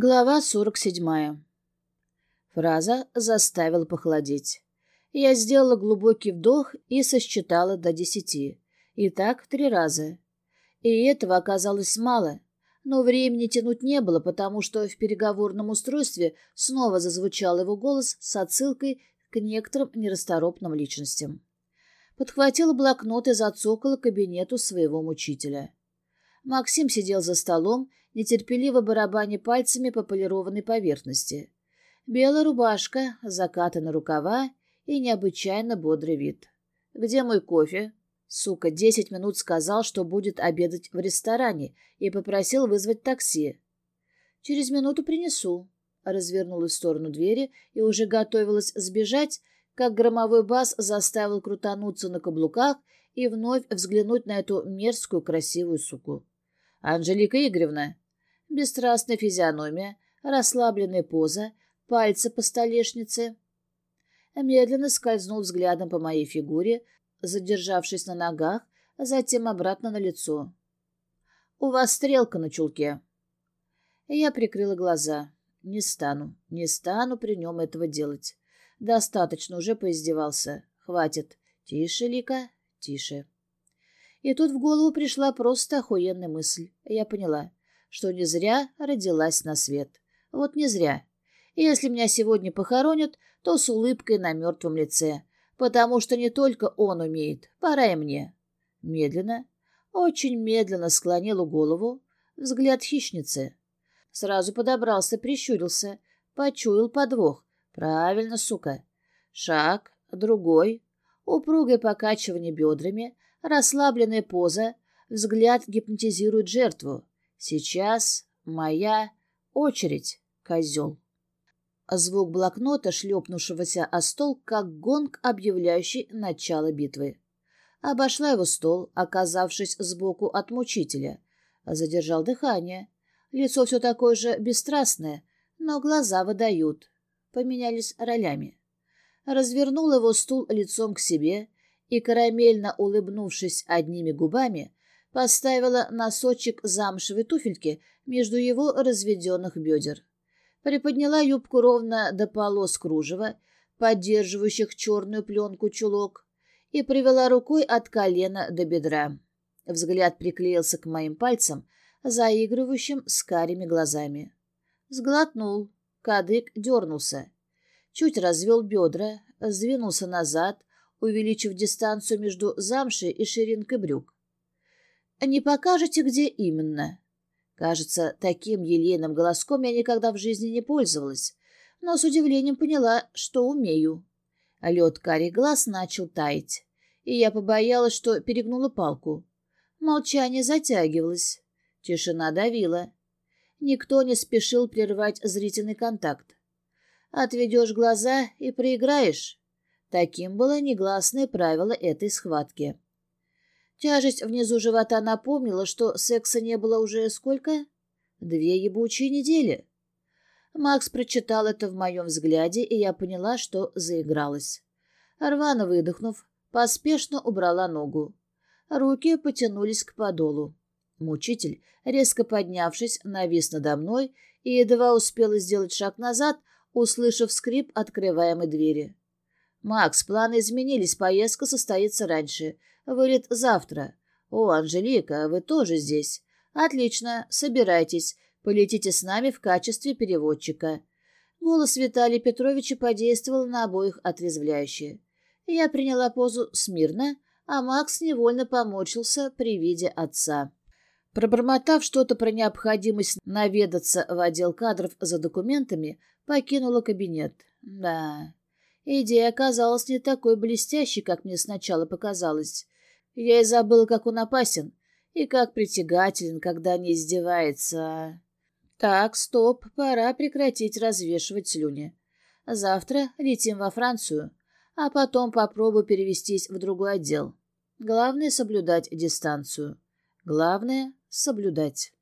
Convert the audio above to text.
Глава 47. Фраза заставила похолодеть. Я сделала глубокий вдох и сосчитала до десяти. И так три раза. И этого оказалось мало. Но времени тянуть не было, потому что в переговорном устройстве снова зазвучал его голос с отсылкой к некоторым нерасторопным личностям. Подхватила блокнот и зацокала кабинету своего мучителя. Максим сидел за столом, нетерпеливо барабаня пальцами по полированной поверхности. Белая рубашка, закатаны рукава и необычайно бодрый вид. «Где мой кофе?» Сука, десять минут сказал, что будет обедать в ресторане, и попросил вызвать такси. «Через минуту принесу», — развернулась в сторону двери и уже готовилась сбежать, как громовой бас заставил крутануться на каблуках и вновь взглянуть на эту мерзкую красивую суку. «Анжелика Игоревна!» Бесстрастная физиономия, расслабленная поза, пальцы по столешнице. Медленно скользнул взглядом по моей фигуре, задержавшись на ногах, а затем обратно на лицо. «У вас стрелка на чулке». Я прикрыла глаза. Не стану, не стану при нем этого делать. Достаточно, уже поиздевался. Хватит. Тише, Лика, тише. И тут в голову пришла просто охуенная мысль. Я поняла, что не зря родилась на свет. Вот не зря. Если меня сегодня похоронят, то с улыбкой на мертвом лице, потому что не только он умеет, пора и мне. Медленно, очень медленно склонила голову, взгляд хищницы. Сразу подобрался, прищурился, почуял подвох. Правильно, сука. Шаг, другой, упругое покачивание бедрами, расслабленная поза, взгляд гипнотизирует жертву. Сейчас моя очередь, козел. Звук блокнота, шлепнувшегося о стол, как гонг, объявляющий начало битвы. Обошла его стол, оказавшись сбоку от мучителя. Задержал дыхание. Лицо все такое же бесстрастное, но глаза выдают. Поменялись ролями. Развернул его стул лицом к себе и, карамельно улыбнувшись одними губами, поставила носочек замшевой туфельки между его разведенных бедер. Приподняла юбку ровно до полос кружева, поддерживающих черную пленку чулок, и привела рукой от колена до бедра. Взгляд приклеился к моим пальцам, заигрывающим с карими глазами. Сглотнул, кадык дернулся. Чуть развел бедра, сдвинулся назад, увеличив дистанцию между замшей и ширинкой брюк. «Не покажете, где именно?» Кажется, таким елейным голоском я никогда в жизни не пользовалась, но с удивлением поняла, что умею. Лед карий глаз начал таять, и я побоялась, что перегнула палку. Молчание затягивалось, тишина давила. Никто не спешил прервать зрительный контакт. Отведешь глаза и проиграешь. Таким было негласное правило этой схватки. Тяжесть внизу живота напомнила, что секса не было уже сколько? Две ебучие недели. Макс прочитал это в моем взгляде, и я поняла, что заигралась. Рвано выдохнув, поспешно убрала ногу. Руки потянулись к подолу. Мучитель, резко поднявшись, навис надо мной и едва успела сделать шаг назад, услышав скрип открываемой двери. «Макс, планы изменились, поездка состоится раньше. Вылет завтра. О, Анжелика, вы тоже здесь. Отлично, собирайтесь. Полетите с нами в качестве переводчика». Голос Виталия Петровича подействовал на обоих отрезвляюще. Я приняла позу смирно, а Макс невольно помочился при виде отца. Пробормотав что-то про необходимость наведаться в отдел кадров за документами, покинула кабинет. Да, Идея оказалась не такой блестящей, как мне сначала показалось. Я и забыла, как он опасен, и как притягателен, когда не издевается. Так, стоп, пора прекратить развешивать слюни. Завтра летим во Францию, а потом попробую перевестись в другой отдел. Главное — соблюдать дистанцию. Главное — соблюдать.